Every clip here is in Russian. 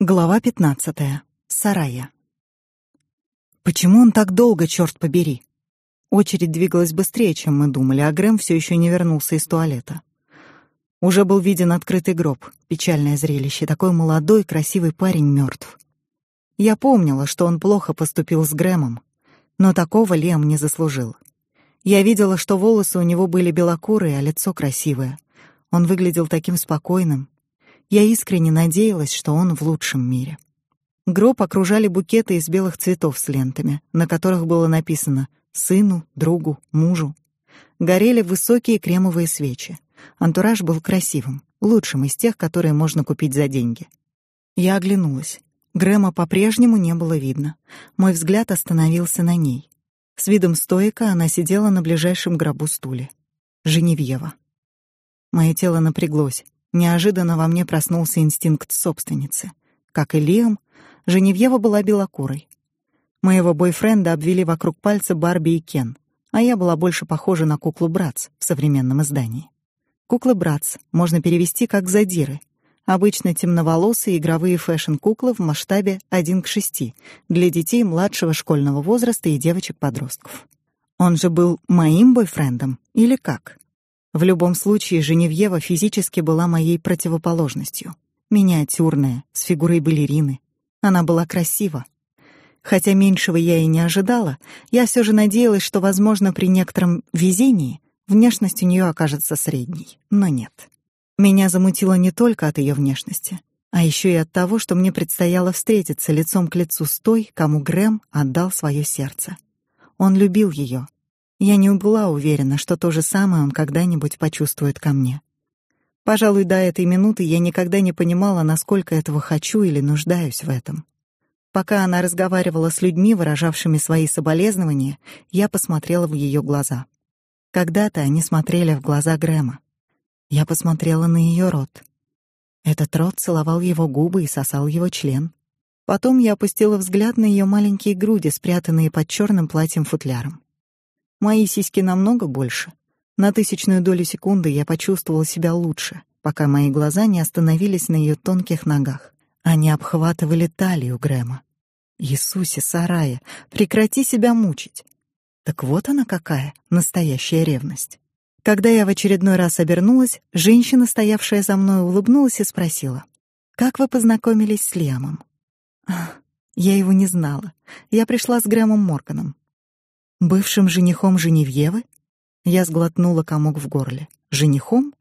Глава 15. Сарая. Почему он так долго, черт побери? Очередь двигалась быстрее, чем мы думали, а Грэм все еще не вернулся из туалета. Уже был виден открытый гроб. Печальное зрелище. Такой молодой, красивый парень мертв. Я помнила, что он плохо поступил с Грэмом, но такого Лем не заслужил. Я видела, что волосы у него были белокурые, а лицо красивое. Он выглядел таким спокойным, я искренне надеялась, что он в лучшем мире. Гроб окружали букеты из белых цветов с лентами, на которых было написано «сыну», «другу», «мужу». Горели высокие кремовые свечи. Антураж был красивым, лучшим из тех, которые можно купить за деньги. Я оглянулась. Грэма по-прежнему не было видно. Мой взгляд остановился на ней. С видом стоика она сидела на ближайшем гробу стуле. Женевьева. Мое тело напряглось. Неожиданно во мне проснулся инстинкт собственницы. Как и Лиам, Женевьева была белокурой. Моего бойфренда обвели вокруг пальца Барби и Кен, а я была больше похожа на куклу Братц в современном издании. Куклы Братц можно перевести как задиры. Обычно темноволосые игровые фэшн-куклы в масштабе 1 к 6 для детей младшего школьного возраста и девочек-подростков. Он же был моим бойфрендом или как? В любом случае, Женевьева физически была моей противоположностью. Миниатюрная, с фигурой балерины. Она была красива. Хотя меньшего я и не ожидала, я все же надеялась, что, возможно, при некотором везении внешность у нее окажется средней. Но нет. Меня замутило не только от ее внешности, а еще и от того, что мне предстояло встретиться лицом к лицу с той, кому Грэм отдал свое сердце. Он любил ее, я не была уверена, что то же самое он когда-нибудь почувствует ко мне. Пожалуй, до этой минуты я никогда не понимала, насколько этого хочу или нуждаюсь в этом. Пока она разговаривала с людьми, выражавшими свои соболезнования, я посмотрела в ее глаза. Когда-то они смотрели в глаза Грэма. Я посмотрела на ее рот. Этот рот целовал его губы и сосал его член. Потом я опустила взгляд на ее маленькие груди, спрятанные под черным платьем-футляром. Мои сиськи намного больше. На тысячную долю секунды я почувствовала себя лучше, пока мои глаза не остановились на ее тонких ногах. Они обхватывали талию Грэма. Иисусе, Сарая, прекрати себя мучить. Так вот она какая, настоящая ревность. Когда я в очередной раз обернулась, женщина, стоявшая за мной, улыбнулась и спросила: "Как вы познакомились с Лиамом?" Я его не знала. Я пришла с Грэмом Морганом. Бывшим женихом Женевьевы? Я сглотнула комок в горле. Женихом?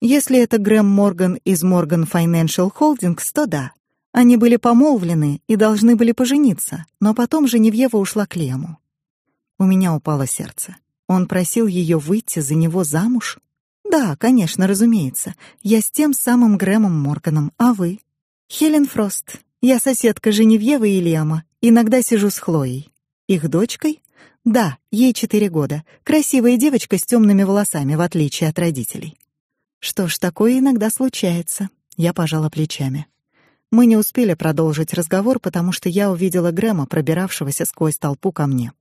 Если это Грэм Морган из Morgan Financial Holdings, то да. Они были помолвлены и должны были пожениться, но потом Женевьева ушла к Лему. У меня упало сердце. Он просил ее выйти за него замуж? Да, конечно, разумеется. Я с тем самым Грэмом Морганом, а вы? Хелен Фрост. Я соседка Женевьевы и Лема. Иногда сижу с Хлоей. Их дочкой? Да, ей четыре года. Красивая девочка с темными волосами, в отличие от родителей. Что ж, такое иногда случается. Я пожала плечами. Мы не успели продолжить разговор, потому что я увидела Грэма, пробиравшегося сквозь толпу ко мне.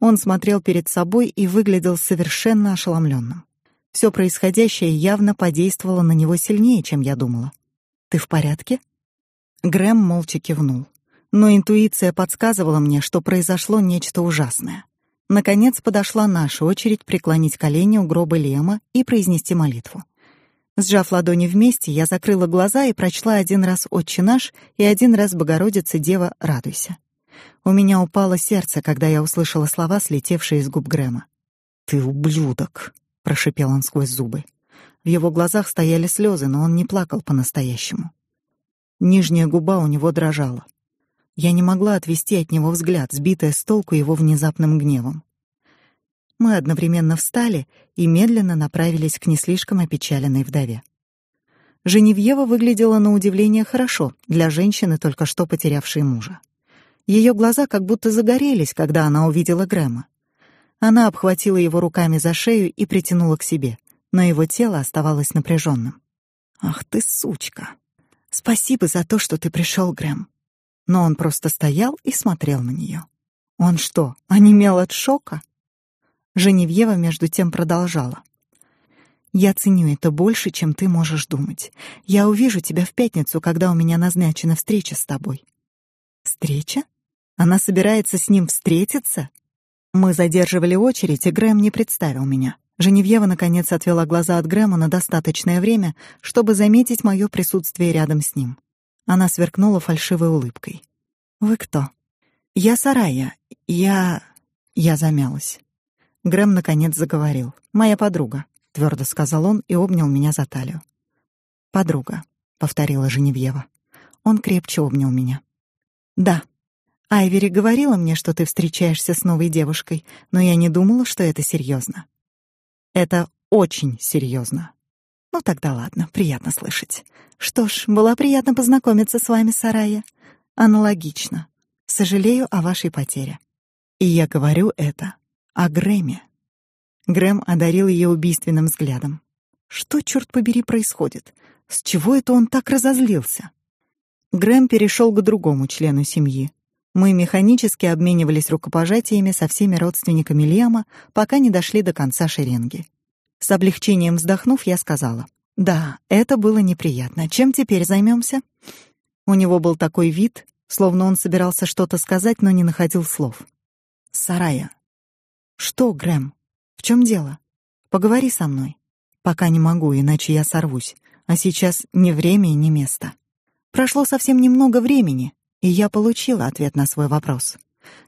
Он смотрел перед собой и выглядел совершенно ошеломленным. Все происходящее явно подействовало на него сильнее, чем я думала. Ты в порядке? Грэм молча кивнул. Но интуиция подсказывала мне, что произошло нечто ужасное. Наконец подошла наша очередь преклонить колени у гроба Лема и произнести молитву. Сжав ладони вместе, я закрыла глаза и прочла один раз «Отче наш» и один раз «Богородица, Дева, радуйся». У меня упало сердце, когда я услышала слова, слетевшие из губ Грэма. «Ты ублюдок!» — прошипел он сквозь зубы. В его глазах стояли слезы, но он не плакал по-настоящему. Нижняя губа у него дрожала. Я не могла отвести от него взгляд, сбитая с толку его внезапным гневом. Мы одновременно встали и медленно направились к не слишком опечаленной вдове. Женевьева выглядела на удивление хорошо для женщины, только что потерявшей мужа. Ее глаза как будто загорелись, когда она увидела Грэма. Она обхватила его руками за шею и притянула к себе, но его тело оставалось напряженным. «Ах ты, сучка! Спасибо за то, что ты пришел, Грэм но он просто стоял и смотрел на нее. Он что, онемел от шока? Женевьева между тем продолжала. Я ценю это больше, чем ты можешь думать. Я увижу тебя в пятницу, когда у меня назначена встреча с тобой. Встреча? Она собирается с ним встретиться? Мы задерживали очередь, и Грэм не представил меня. Женевьева наконец отвела глаза от Грэма на достаточное время, чтобы заметить мое присутствие рядом с ним. Она сверкнула фальшивой улыбкой. Вы кто? Я Сарая. Я я замялась. Грэм наконец заговорил. Моя подруга, твердо сказал он и обнял меня за талию. Подруга, повторила Женевьева. Он крепче обнял меня. Да. Айвери говорила мне, что ты встречаешься с новой девушкой, но я не думала, что это серьезно. Это очень серьезно. Ну тогда ладно, приятно слышать. Что ж, было приятно познакомиться с вами, Сарая. Аналогично. Сожалею о вашей потере. И я говорю это о Грэме. Грэм одарил ее убийственным взглядом. Что, черт побери, происходит? С чего это он так разозлился? Грэм перешел к другому члену семьи. Мы механически обменивались рукопожатиями со всеми родственниками Лиама, пока не дошли до конца шеренги. С облегчением вздохнув, я сказала: "Да, это было неприятно. Чем теперь займемся?" У него был такой вид, словно он собирался что-то сказать, но не находил слов. Сарая. Что, Грэм? В чем дело? Поговори со мной. Пока не могу, иначе я сорвусь. А сейчас не время и не место. Прошло совсем немного времени, и я получила ответ на свой вопрос.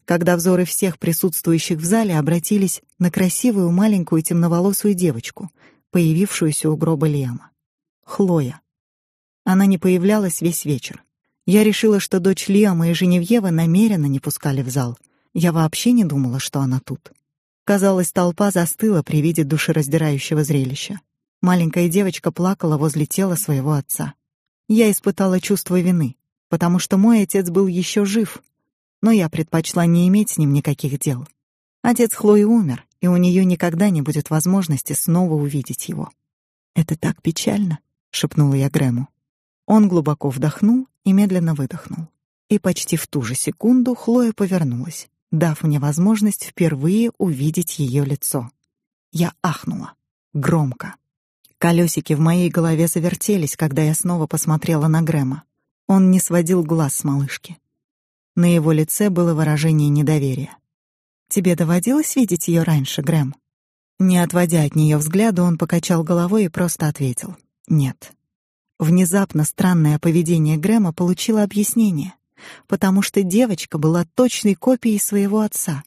Когда взоры всех присутствующих в зале обратились на красивую маленькую темноволосую девочку, появившуюся у гроба Лиама. Хлоя. Она не появлялась весь вечер. Я решила, что дочь Лиама и Женевьева намеренно не пускали в зал, я вообще не думала, что она тут. Казалось, толпа застыла при виде душераздирающего зрелища. Маленькая девочка плакала возле тела своего отца. Я испытала чувство вины, потому что мой отец был еще жив, но я предпочла не иметь с ним никаких дел. Отец Хлои умер, и у нее никогда не будет возможности снова увидеть его. Это так печально, шепнула я Грэму. Он глубоко вдохнул и медленно выдохнул. И почти в ту же секунду Хлоя повернулась дав мне возможность впервые увидеть ее лицо. Я ахнула. Громко. Колесики в моей голове завертелись, когда я снова посмотрела на Грэма. Он не сводил глаз с малышки. На его лице было выражение недоверия. «Тебе доводилось видеть ее раньше, Грэм?» Не отводя от нее взгляда, он покачал головой и просто ответил «нет». Внезапно странное поведение Грэма получило объяснение потому что девочка была точной копией своего отца.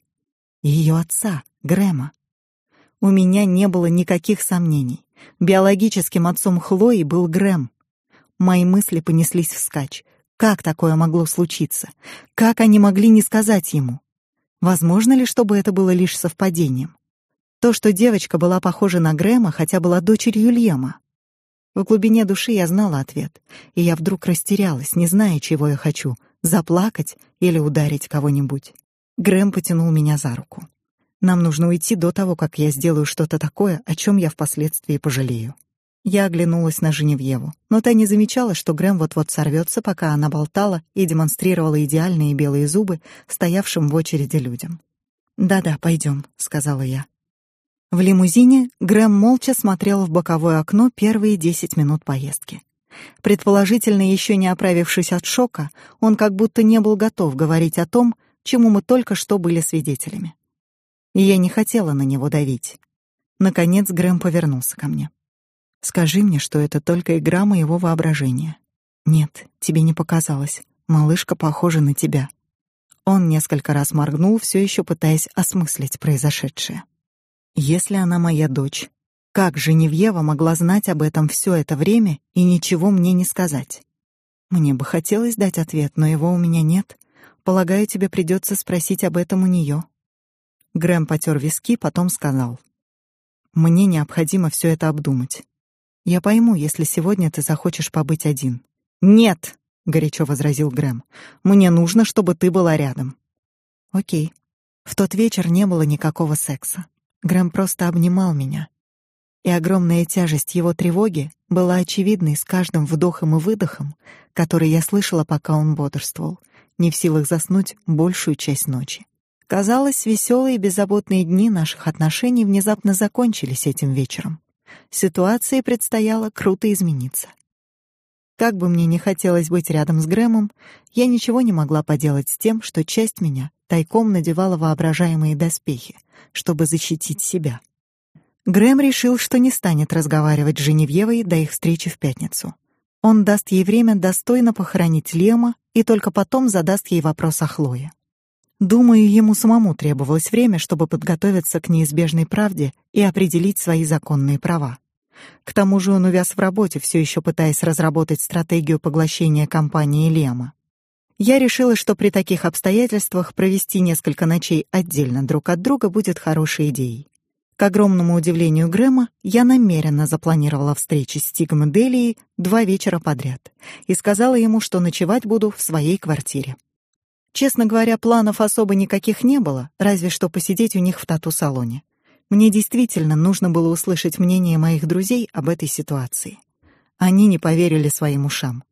Ее отца, Грэма. У меня не было никаких сомнений. Биологическим отцом Хлои был Грэм. Мои мысли понеслись вскачь. Как такое могло случиться? Как они могли не сказать ему? Возможно ли, чтобы это было лишь совпадением? То, что девочка была похожа на Грэма, хотя была дочерью Льема. В глубине души я знала ответ, и я вдруг растерялась, не зная, чего я хочу заплакать или ударить кого-нибудь. Грэм потянул меня за руку. Нам нужно уйти до того, как я сделаю что-то такое, о чем я впоследствии пожалею. Я оглянулась на Женевьеву, но та не замечала, что Грэм вот-вот сорвется, пока она болтала и демонстрировала идеальные белые зубы стоявшим в очереди людям. «Да-да, пойдем», — сказала я. В лимузине Грэм молча смотрел в боковое окно первые десять минут поездки. Предположительно, еще не оправившись от шока, он как будто не был готов говорить о том, чему мы только что были свидетелями. И я не хотела на него давить. Наконец Грэм повернулся ко мне. «Скажи мне, что это только игра моего воображения». «Нет, тебе не показалось. Малышка похожа на тебя». Он несколько раз моргнул, все еще пытаясь осмыслить произошедшее. «Если она моя дочь, как Женевьева могла знать об этом все это время и ничего мне не сказать? Мне бы хотелось дать ответ, но его у меня нет. Полагаю, тебе придется спросить об этом у нее. Грэм потер виски, потом сказал: "Мне необходимо все это обдумать. Я пойму, если сегодня ты захочешь побыть один". "Нет", горячо возразил Грэм. "Мне нужно, чтобы ты была рядом". "О'кей". В тот вечер не было никакого секса. Грэм просто обнимал меня, и огромная тяжесть его тревоги была очевидной с каждым вдохом и выдохом, который я слышала, пока он бодрствовал, не в силах заснуть большую часть ночи. Казалось, веселые и беззаботные дни наших отношений внезапно закончились этим вечером. Ситуации предстояло круто измениться. Как бы мне ни хотелось быть рядом с Грэмом, я ничего не могла поделать с тем, что часть меня тайком надевала воображаемые доспехи, чтобы защитить себя. Грэм решил, что не станет разговаривать с Женевьевой до их встречи в пятницу. Он даст ей время достойно похоронить Лема и только потом задаст ей вопрос о Хлое. Думаю, ему самому требовалось время, чтобы подготовиться к неизбежной правде и определить свои законные права. К тому же он увяз в работе, все еще пытаясь разработать стратегию поглощения компании Лема. Я решила, что при таких обстоятельствах провести несколько ночей отдельно друг от друга будет хорошей идеей. К огромному удивлению Грэма, я намеренно запланировала встречи с Тигом и Делией два вечера подряд и сказала ему, что ночевать буду в своей квартире. Честно говоря, планов особо никаких не было, разве что посидеть у них в тату-салоне. Мне действительно нужно было услышать мнение моих друзей об этой ситуации. Они не поверили своим ушам.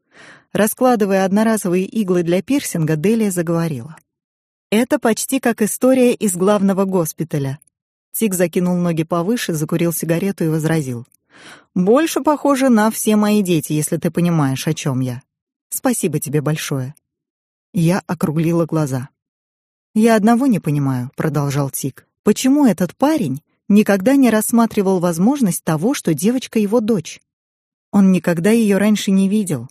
Раскладывая одноразовые иглы для пирсинга, Делия заговорила. Это почти как история из главного госпиталя. Тик закинул ноги повыше, закурил сигарету и возразил: "Больше похоже на все мои дети, если ты понимаешь, о чем я. Спасибо тебе большое". Я округлила глаза. "Я одного не понимаю", продолжал Тик. "Почему этот парень никогда не рассматривал возможность того, что девочка его дочь. Он никогда ее раньше не видел.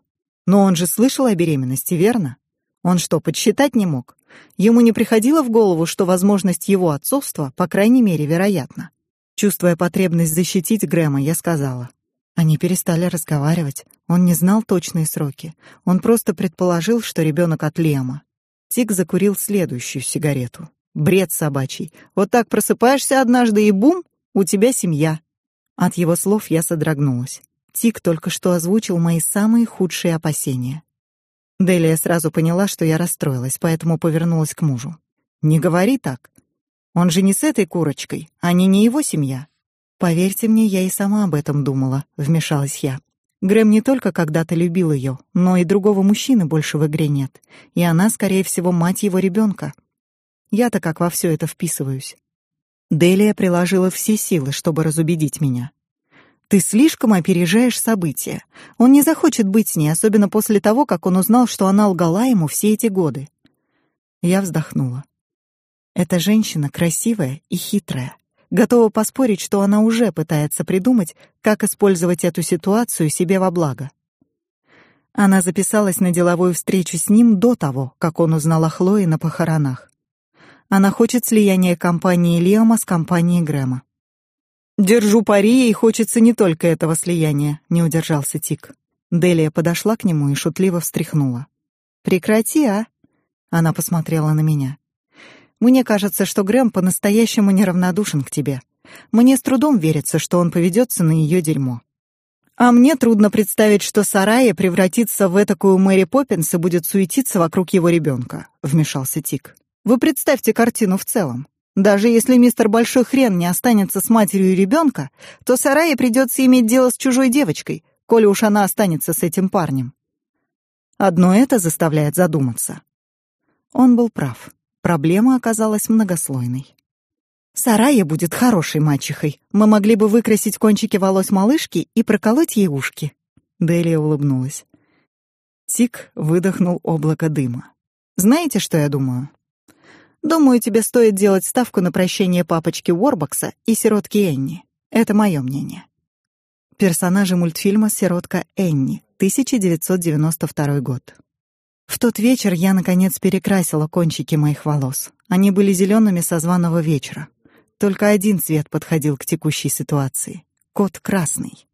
Но он же слышал о беременности, верно? Он что, подсчитать не мог? Ему не приходило в голову, что возможность его отцовства, по крайней мере, вероятна. Чувствуя потребность защитить Грэма, я сказала: они перестали разговаривать. Он не знал точные сроки. Он просто предположил, что ребенок от Лема. Тик закурил следующую сигарету. Бред собачий. Вот так просыпаешься однажды и бум, у тебя семья. От его слов я содрогнулась. Тик только что озвучил мои самые худшие опасения. Делия сразу поняла, что я расстроилась, поэтому повернулась к мужу. Не говори так. Он же не с этой курочкой, они не его семья. Поверьте мне, я и сама об этом думала, вмешалась я. Грэм не только когда-то любил ее, но и другого мужчины больше в игре нет, и она, скорее всего, мать его ребенка. Я-то как во все это вписываюсь. Делия приложила все силы, чтобы разубедить меня. Ты слишком опережаешь события. Он не захочет быть с ней, особенно после того, как он узнал, что она лгала ему все эти годы. Я вздохнула. Эта женщина красивая и хитрая. Готова поспорить, что она уже пытается придумать, как использовать эту ситуацию себе во благо. Она записалась на деловую встречу с ним до того, как он узнал о Хлое на похоронах. Она хочет слияния компании Лиама с компанией Грэма. Держу пари, и хочется не только этого слияния, не удержался Тик. Делия подошла к нему и шутливо встряхнула. Прекрати, а? Она посмотрела на меня. Мне кажется, что Грэм по-настоящему неравнодушен к тебе. Мне с трудом верится, что он поведется на ее дерьмо. А мне трудно представить, что Сарая превратится в такую Мэри Поппинс и будет суетиться вокруг его ребенка. Вмешался Тик. Вы представьте картину в целом. Даже если мистер Большой Хрен не останется с матерью ребенка, то Сарае придется иметь дело с чужой девочкой, коли уж она останется с этим парнем. Одно это заставляет задуматься. Он был прав. Проблема оказалась многослойной. Сарая будет хорошей мачехой. Мы могли бы выкрасить кончики волос малышки и проколоть ей ушки. Делия улыбнулась. Тик выдохнул облако дыма. Знаете, что я думаю? Думаю, тебе стоит делать ставку на прощение папочки Уорбакса и сиротки Энни. Это мое мнение. Персонажи мультфильма «Сиротка Энни», 1992 год. В тот вечер я, наконец, перекрасила кончики моих волос. Они были зелеными со званого вечера. Только один цвет подходил к текущей ситуации — кот красный.